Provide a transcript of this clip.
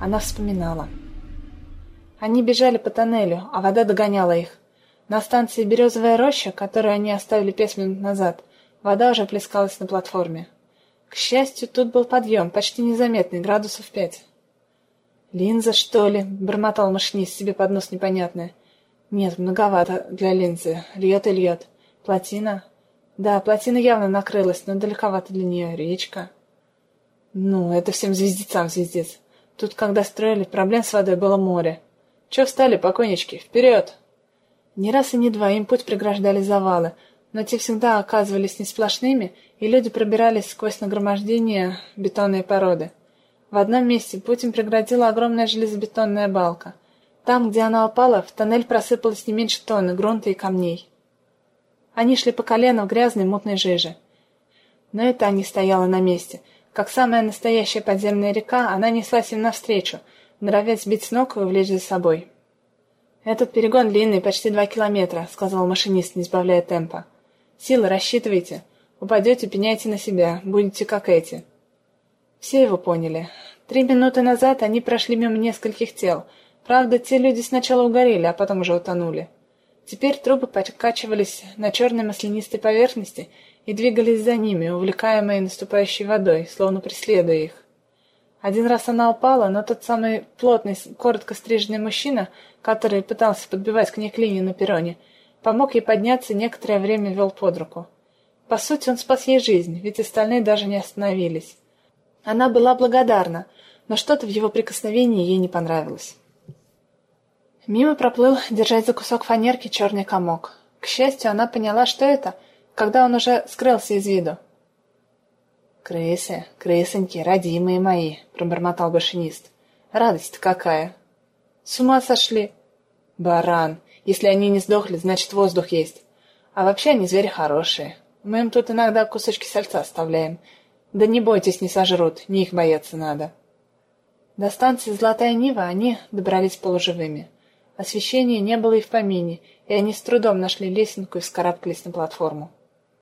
Она вспоминала. Они бежали по тоннелю, а вода догоняла их. На станции «Березовая роща», которую они оставили пять минут назад, вода уже плескалась на платформе. К счастью, тут был подъем, почти незаметный, градусов пять. «Линза, что ли?» — бормотал машинист себе под нос непонятное. «Нет, многовато для линзы. Льет и льет. Плотина?» «Да, плотина явно накрылась, но далековато для нее. Речка». «Ну, это всем звездецам звездец. Тут, когда строили, проблем с водой было море. Че встали, покойнички? Вперед!» Не раз и не два им путь преграждали завалы, но те всегда оказывались не сплошными, и люди пробирались сквозь нагромождение бетонной породы. В одном месте путь им преградила огромная железобетонная балка. Там, где она упала, в тоннель просыпалось не меньше тонны грунта и камней. Они шли по колено в грязной мутной жиже. Но это не стояла на месте. Как самая настоящая подземная река, она неслась им навстречу, норовясь сбить с ног и увлечь за собой. «Этот перегон длинный, почти два километра», — сказал машинист, не сбавляя темпа. «Силы рассчитывайте. Упадете, пеняйте на себя. Будете как эти». Все его поняли. Три минуты назад они прошли мимо нескольких тел. Правда, те люди сначала угорели, а потом уже утонули. Теперь трубы подкачивались на черной маслянистой поверхности и двигались за ними, увлекаемые наступающей водой, словно преследуя их. Один раз она упала, но тот самый плотный, коротко стриженный мужчина, который пытался подбивать к ней клинью на перроне, помог ей подняться и некоторое время вел под руку. По сути, он спас ей жизнь, ведь остальные даже не остановились. Она была благодарна, но что-то в его прикосновении ей не понравилось. Мимо проплыл, держась за кусок фанерки, черный комок. К счастью, она поняла, что это, когда он уже скрылся из виду. «Крысы, крысоньки, родимые мои», — пробормотал башинист. «Радость какая!» «С ума сошли!» «Баран! Если они не сдохли, значит воздух есть. А вообще они звери хорошие. Мы им тут иногда кусочки сальца оставляем. Да не бойтесь, не сожрут, не их бояться надо». До станции «Золотая Нива» они добрались полуживыми. Освещения не было и в помине, и они с трудом нашли лесенку и вскарабкались на платформу.